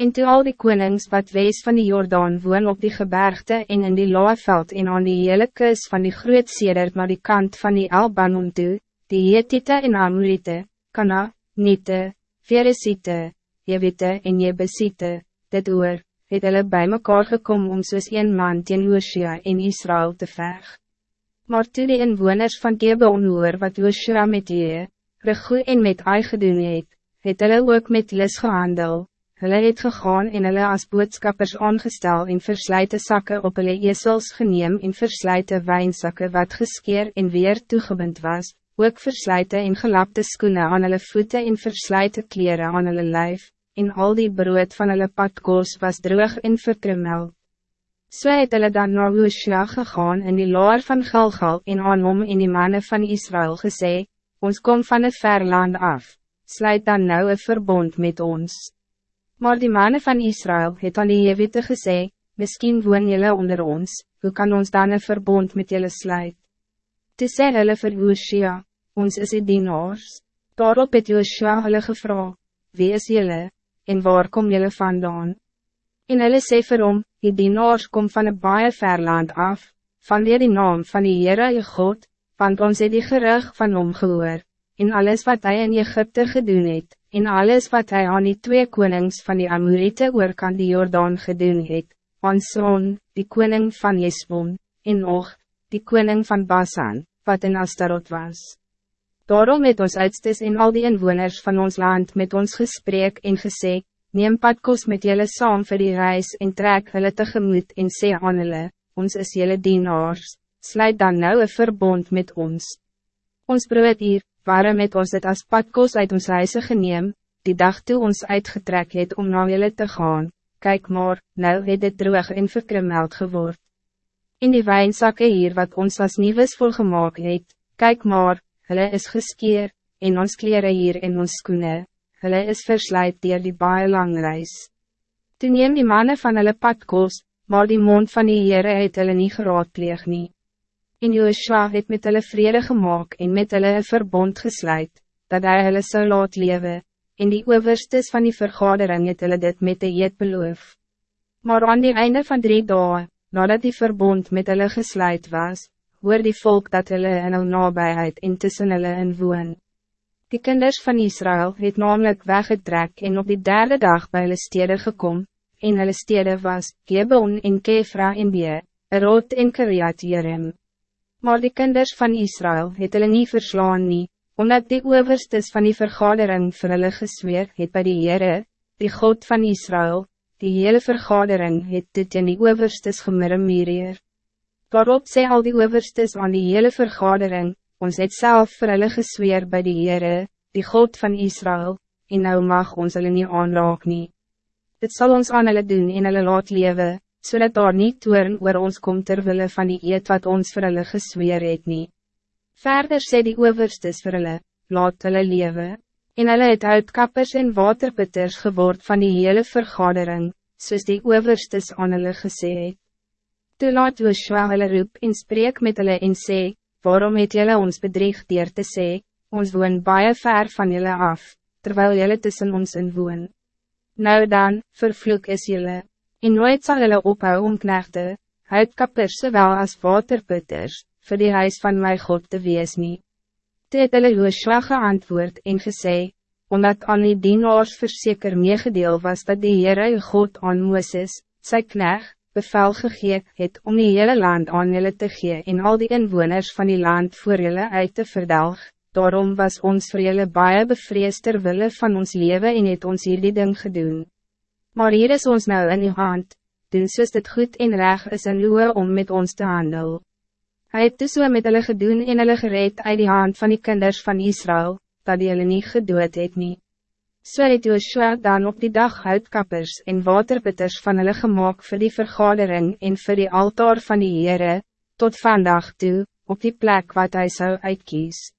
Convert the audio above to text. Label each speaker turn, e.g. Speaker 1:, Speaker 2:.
Speaker 1: En toe al die konings wat wees van die Jordaan woon op die gebergte en in die laaveld en aan die hele kus van die groot sedert naar die kant van die Albanon toe, die Hetite en Amorite, Kana, Nite, Veresite, Jewite en Jebesite, dit oor, het hulle by mekaar gekom om soos een man teen Joshua en Israël te veg. Maar toe die inwoners van Gebon hoor wat Joshua met je, Regoe en met Ai gedoen het, het hulle ook met Lis gehandel, Hulle het gegaan en hulle as boodskappers aangestel en verslijte zakken op hulle esels geneem en verslijte wijnzakken wat geskeer en weer toegebind was, ook verslijte en gelapte skoene aan hulle voeten en verslijte kleren aan hulle lijf, en al die brood van hulle padkoos was droog en verkrimmel. So het hulle dan na Hoosja gegaan in die laar van Gilgal en aan hom en die mannen van Israël gesê, ons kom van het ver land af, sluit dan nou een verbond met ons. Maar die mannen van Israël het aan die Jewite gesê, Misschien woon jullie onder ons, hoe kan ons dan een verbond met jullie sluit? Toe sê hulle vir Joshua, ons is die dienaars. Daarop het Joshua hulle gevra, wie is jullie, en waar kom jullie vandaan? En hulle sê vir hom, die dienaars kom van een baie ver land af, van die naam van die Heere je God, want ons het die gerug van hom gehoor, en alles wat hij in Egypte gedoen het, en alles wat hij aan die twee konings van die Amorite oorkant die Jordaan gedoen het, aan Son, die koning van Jesbon, en Og, die koning van Basan, wat in Astarot was. Daarom het ons uitstes en al die inwoners van ons land met ons gesprek en gesê, neem padkos met jullie saam vir die reis en trek hulle tegemoet en sê aan hulle, ons is jullie dienaars, sluit dan nou een verbond met ons. Ons brood hier, waarom het ons het as padkos uit ons huise geneem, die dag toe ons uitgetrek het om na julle te gaan, kijk maar, nou het dit droog en verkrimmeld geword. In die wijnzakken hier wat ons as nieuws volgemaak het, kijk maar, hulle is geskeer, en ons kleren hier in ons skoene, hulle is verslijt dier die baie lang reis. Toen neem die mannen van hulle padkos, maar die mond van die Heere het hulle nie geraadpleeg nie. En Joshua het met hulle vrede gemaakt en met hulle een verbond gesluit, dat hij hulle zou laat leven, en die overstes van die vergadering het hulle dit met de jet beloof. Maar aan die einde van drie dagen, nadat die verbond met hulle gesluit was, hoor die volk dat hulle in hulle nabijheid en tussen hulle in woon. Die kinders van Israël het namelijk weggetrek en op die derde dag bij hulle stede gekom, en hulle stede was, Gebon en Kefra en Bee, Erot en Kiriat Jerim. Maar die kinders van Israël het hulle nie verslaan nie, omdat die overstes van die vergadering vir hulle gesweer het by die Heere, die God van Israël, die hele vergadering het dit in die overstes gemirremereer. Daarop sê al die overstes aan die hele vergadering, ons het self vir hulle gesweer by die Heere, die God van Israël, en nou mag ons hulle nie aanraak nie. Dit zal ons aan hulle doen en hulle laat leven, zodat so daar niet toern oor ons komt terwille van die eet wat ons vir hulle gesweer het nie. Verder sê die overstes vir hulle, laat hulle lewe, en hulle het uitkappers en waterputters geword van die hele vergadering, soos die overstes aan hulle gesê het. Toe laat Joshua hulle roep en spreek met hulle en sê, waarom het julle ons bedrieg dier te sê, ons woon baie ver van julle af, terwijl julle tussen ons in woon. Nou dan, vervloek is julle en nooit zal hulle ophou om knechte, huidkappers sowel as waterputters, vir die huis van my God te wees nie. Toe het hulle Joshua geantwoord en gesê, omdat aan die dienaars verseker meegedeel was dat die Heere God aan Mooses, sy knecht, bevel gegeet het om die hele land aan julle te gee en al die inwoners van die land voor julle uit te verdelg, daarom was ons voor julle baie bevrees terwille van ons leven en het ons hierdie ding gedoen. Maar hier is ons nou in uw hand, doen soos dit goed en reg is in uw om met ons te handel. Hij het dus so met hulle gedoen en hulle gereed uit die hand van die kinders van Israël, dat die hulle nie gedood het nie. So het Joshua dan op die dag houtkappers en waterbitters van hulle gemaakt voor die vergadering en voor die altaar van die Heere, tot vandaag toe, op die plek wat hij zou uitkies.